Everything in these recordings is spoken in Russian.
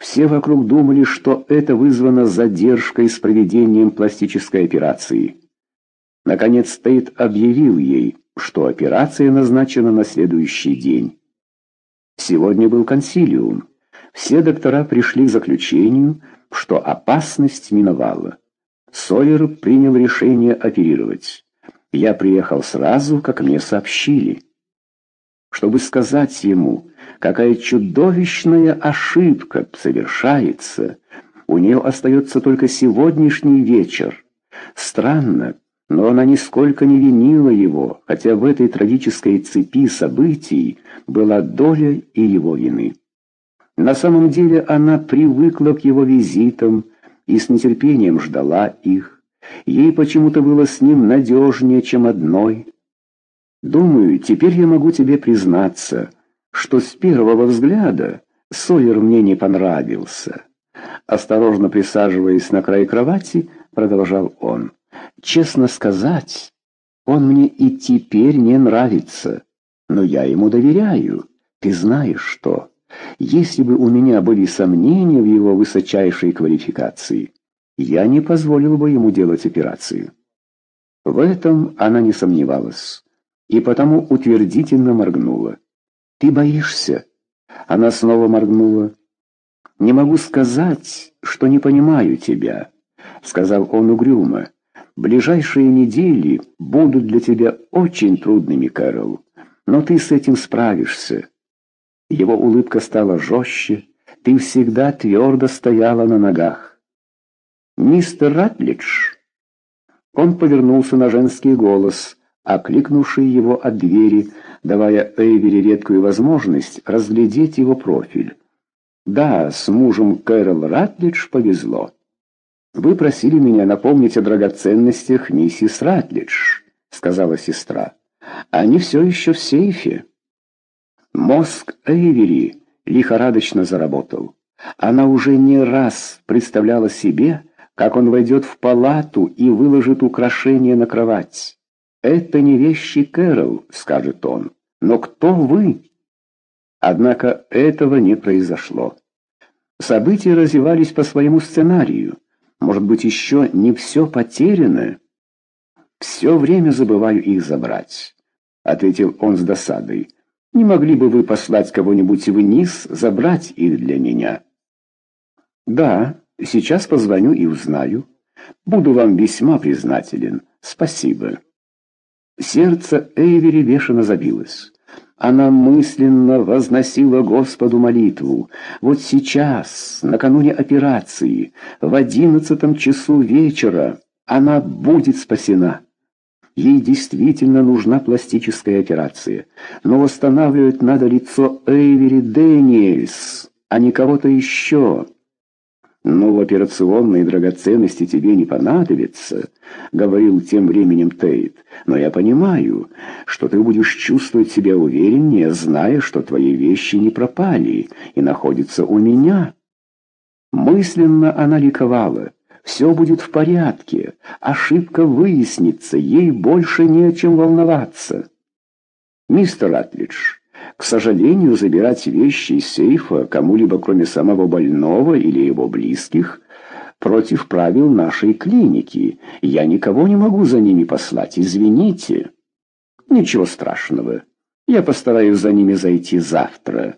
Все вокруг думали, что это вызвано задержкой с проведением пластической операции. Наконец Тейт объявил ей, что операция назначена на следующий день. Сегодня был консилиум. Все доктора пришли к заключению, что опасность миновала. Сойер принял решение оперировать. Я приехал сразу, как мне сообщили. Чтобы сказать ему, какая чудовищная ошибка совершается, у нее остается только сегодняшний вечер. Странно, но она нисколько не винила его, хотя в этой трагической цепи событий была доля и его вины. На самом деле она привыкла к его визитам и с нетерпением ждала их. Ей почему-то было с ним надежнее, чем одной. Думаю, теперь я могу тебе признаться, что с первого взгляда Сойер мне не понравился. Осторожно присаживаясь на край кровати, продолжал он. Честно сказать, он мне и теперь не нравится, но я ему доверяю. Ты знаешь что? Если бы у меня были сомнения в его высочайшей квалификации, я не позволил бы ему делать операцию. В этом она не сомневалась и потому утвердительно моргнула. «Ты боишься?» Она снова моргнула. «Не могу сказать, что не понимаю тебя», — сказал он угрюмо. «Ближайшие недели будут для тебя очень трудными, Кэрол, но ты с этим справишься». Его улыбка стала жестче. «Ты всегда твердо стояла на ногах». «Мистер Ратлидж?» Он повернулся на женский голос, окликнувший его от двери, давая Эйвери редкую возможность разглядеть его профиль. «Да, с мужем Кэрол Ратлидж повезло. Вы просили меня напомнить о драгоценностях миссис Ратлидж», — сказала сестра. «Они все еще в сейфе». Мозг Эйвери лихорадочно заработал. Она уже не раз представляла себе, как он войдет в палату и выложит украшения на кровать. «Это не вещи Кэрол», — скажет он. «Но кто вы?» Однако этого не произошло. События развивались по своему сценарию. Может быть, еще не все потеряно? «Все время забываю их забрать», — ответил он с досадой. «Не могли бы вы послать кого-нибудь вниз, забрать их для меня?» «Да, сейчас позвоню и узнаю. Буду вам весьма признателен. Спасибо». Сердце Эйвери бешено забилось. Она мысленно возносила Господу молитву. Вот сейчас, накануне операции, в одиннадцатом часу вечера, она будет спасена. Ей действительно нужна пластическая операция, но восстанавливать надо лицо Эйвери Дэниельс, а не кого-то еще. «Ну, в операционной драгоценности тебе не понадобится», — говорил тем временем Тейт. «Но я понимаю, что ты будешь чувствовать себя увереннее, зная, что твои вещи не пропали и находятся у меня». Мысленно она ликовала. «Все будет в порядке, ошибка выяснится, ей больше не о чем волноваться». «Мистер Атлидж, к сожалению, забирать вещи из сейфа кому-либо, кроме самого больного или его близких, против правил нашей клиники. Я никого не могу за ними послать, извините. Ничего страшного. Я постараюсь за ними зайти завтра.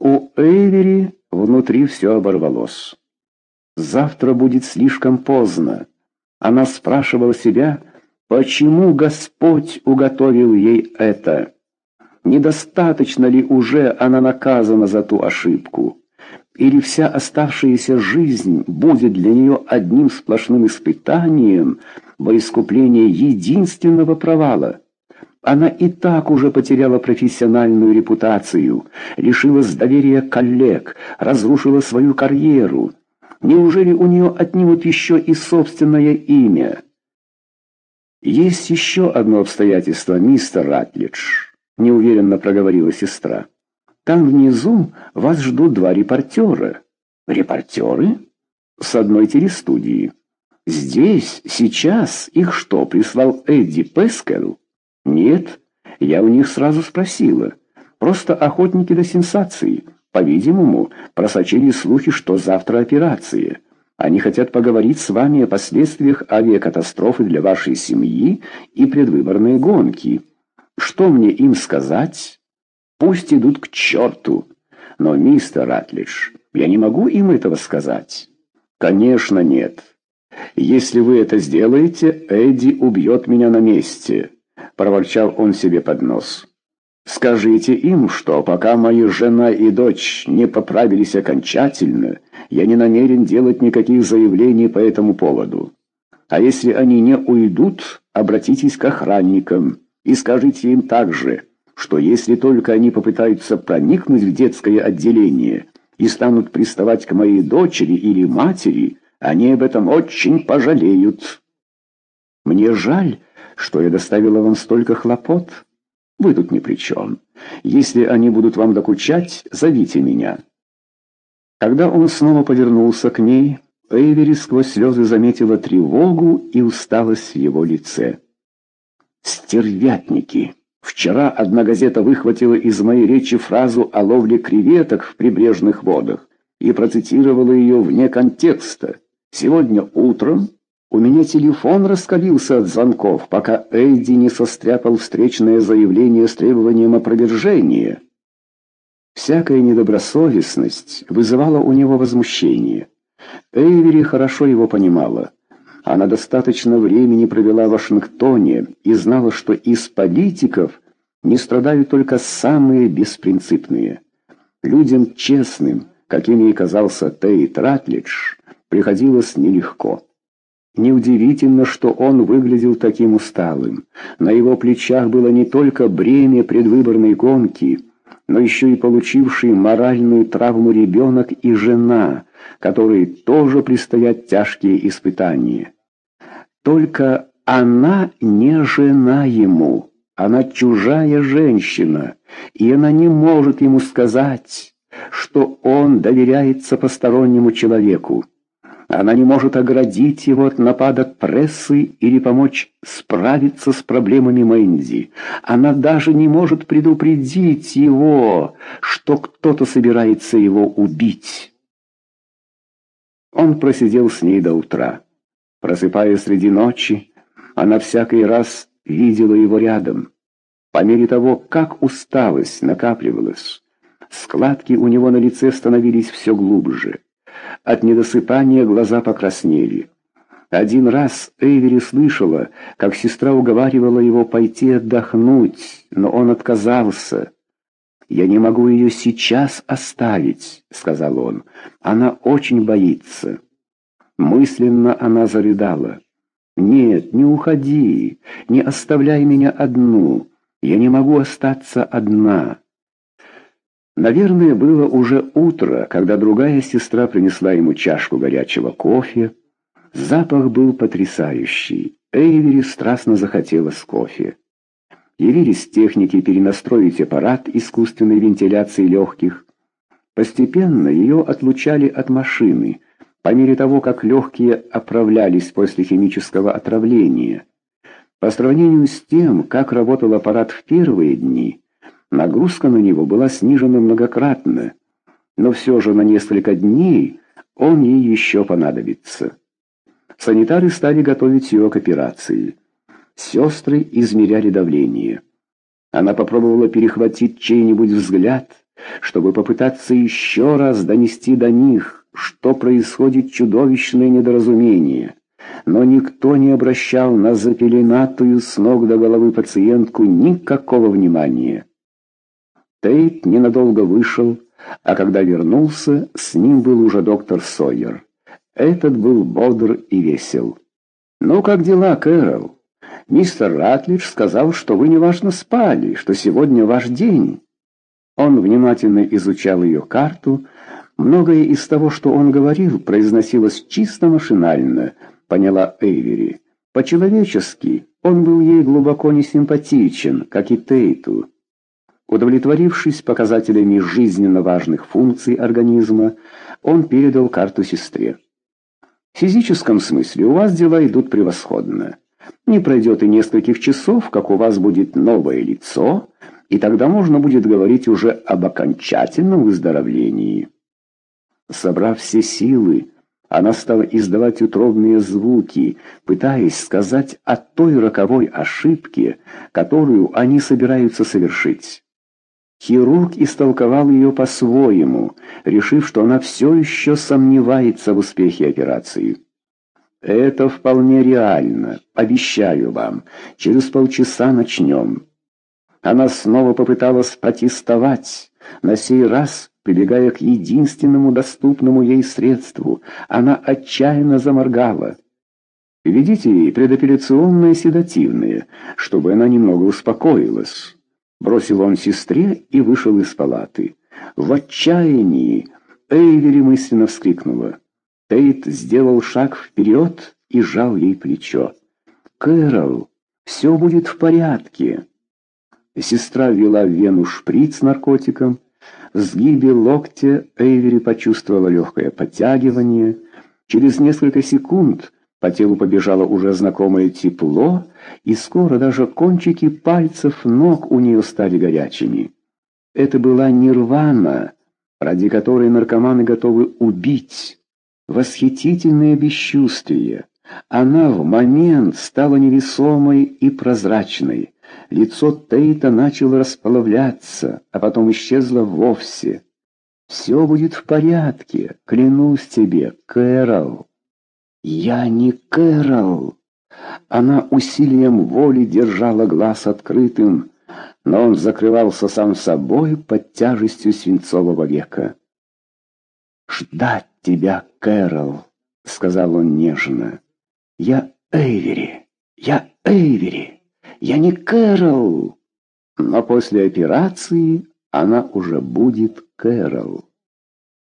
У Эйвери внутри все оборвалось. Завтра будет слишком поздно. Она спрашивала себя, почему Господь уготовил ей это. Недостаточно ли уже она наказана за ту ошибку? Или вся оставшаяся жизнь будет для нее одним сплошным испытанием во искупление единственного провала? Она и так уже потеряла профессиональную репутацию, лишилась доверия коллег, разрушила свою карьеру. Неужели у нее отнимут еще и собственное имя? Есть еще одно обстоятельство, мистер Ратлидж. — неуверенно проговорила сестра. «Там внизу вас ждут два репортера». «Репортеры?» «С одной телестудии». «Здесь, сейчас, их что, прислал Эдди Пескел?» «Нет, я у них сразу спросила. Просто охотники до сенсации. По-видимому, просочили слухи, что завтра операция. Они хотят поговорить с вами о последствиях авиакатастрофы для вашей семьи и предвыборной гонки. Что мне им сказать? Пусть идут к черту. Но, мистер Ратлидж, я не могу им этого сказать. Конечно, нет. Если вы это сделаете, Эдди убьет меня на месте, проворчал он себе под нос. Скажите им, что пока моя жена и дочь не поправились окончательно, я не намерен делать никаких заявлений по этому поводу. А если они не уйдут, обратитесь к охранникам и скажите им также, что если только они попытаются проникнуть в детское отделение и станут приставать к моей дочери или матери, они об этом очень пожалеют. Мне жаль, что я доставила вам столько хлопот. Вы тут ни при чем. Если они будут вам докучать, зовите меня». Когда он снова повернулся к ней, Эйвери сквозь слезы заметила тревогу и усталость в его лице. «Стервятники!» Вчера одна газета выхватила из моей речи фразу о ловле креветок в прибрежных водах и процитировала ее вне контекста. Сегодня утром у меня телефон раскалился от звонков, пока Эйди не состряпал встречное заявление с требованием опровержения. Всякая недобросовестность вызывала у него возмущение. Эйвери хорошо его понимала. Она достаточно времени провела в Вашингтоне и знала, что из политиков не страдают только самые беспринципные. Людям честным, каким ей казался Тейт Ратлидж, приходилось нелегко. Неудивительно, что он выглядел таким усталым. На его плечах было не только бремя предвыборной гонки, но еще и получивший моральную травму ребенок и жена, которые тоже предстоят тяжкие испытания. Только она не жена ему, она чужая женщина, и она не может ему сказать, что он доверяется постороннему человеку. Она не может оградить его от нападок прессы или помочь справиться с проблемами Мэнди. Она даже не может предупредить его, что кто-то собирается его убить. Он просидел с ней до утра. Просыпаясь среди ночи, она всякий раз видела его рядом. По мере того, как усталость накапливалась, складки у него на лице становились все глубже. От недосыпания глаза покраснели. Один раз Эйвери слышала, как сестра уговаривала его пойти отдохнуть, но он отказался. «Я не могу ее сейчас оставить», — сказал он. «Она очень боится». Мысленно она зарыдала. «Нет, не уходи, не оставляй меня одну. Я не могу остаться одна». Наверное, было уже утро, когда другая сестра принесла ему чашку горячего кофе. Запах был потрясающий. Эйвери страстно захотелось кофе. Явились техники перенастроить аппарат искусственной вентиляции легких. Постепенно ее отлучали от машины, по мере того, как легкие оправлялись после химического отравления. По сравнению с тем, как работал аппарат в первые дни, Нагрузка на него была снижена многократно, но все же на несколько дней он ей еще понадобится. Санитары стали готовить ее к операции. Сестры измеряли давление. Она попробовала перехватить чей-нибудь взгляд, чтобы попытаться еще раз донести до них, что происходит чудовищное недоразумение. Но никто не обращал на запеленатую с ног до головы пациентку никакого внимания. Тейт ненадолго вышел, а когда вернулся, с ним был уже доктор Сойер. Этот был бодр и весел. «Ну, как дела, Кэрол? Мистер Ратлидж сказал, что вы неважно спали, что сегодня ваш день». Он внимательно изучал ее карту. Многое из того, что он говорил, произносилось чисто машинально, поняла Эйвери. По-человечески он был ей глубоко не симпатичен, как и Тейту. Удовлетворившись показателями жизненно важных функций организма, он передал карту сестре. В физическом смысле у вас дела идут превосходно. Не пройдет и нескольких часов, как у вас будет новое лицо, и тогда можно будет говорить уже об окончательном выздоровлении. Собрав все силы, она стала издавать утробные звуки, пытаясь сказать о той роковой ошибке, которую они собираются совершить. Хирург истолковал ее по-своему, решив, что она все еще сомневается в успехе операции. «Это вполне реально, обещаю вам. Через полчаса начнем». Она снова попыталась протестовать, на сей раз прибегая к единственному доступному ей средству. Она отчаянно заморгала. «Ведите ей предоперационное седативное, чтобы она немного успокоилась». Бросил он сестре и вышел из палаты. В отчаянии Эйвери мысленно вскрикнула. Тейт сделал шаг вперед и сжал ей плечо. «Кэрол, все будет в порядке». Сестра ввела в вену шприц с наркотиком. В сгибе локтя Эйвери почувствовала легкое подтягивание. Через несколько секунд по телу побежало уже знакомое тепло, и скоро даже кончики пальцев ног у нее стали горячими. Это была нирвана, ради которой наркоманы готовы убить. Восхитительное бесчувствие. Она в момент стала невесомой и прозрачной. Лицо Тейта начало расплавляться, а потом исчезло вовсе. «Все будет в порядке, клянусь тебе, Кэрол». «Я не Кэрол!» Она усилием воли держала глаз открытым, но он закрывался сам собой под тяжестью свинцового века. «Ждать тебя, Кэрол!» — сказал он нежно. «Я Эйвери! Я Эйвери! Я не Кэрол!» Но после операции она уже будет Кэрол.